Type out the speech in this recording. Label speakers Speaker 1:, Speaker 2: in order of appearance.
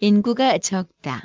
Speaker 1: 인구가 적다.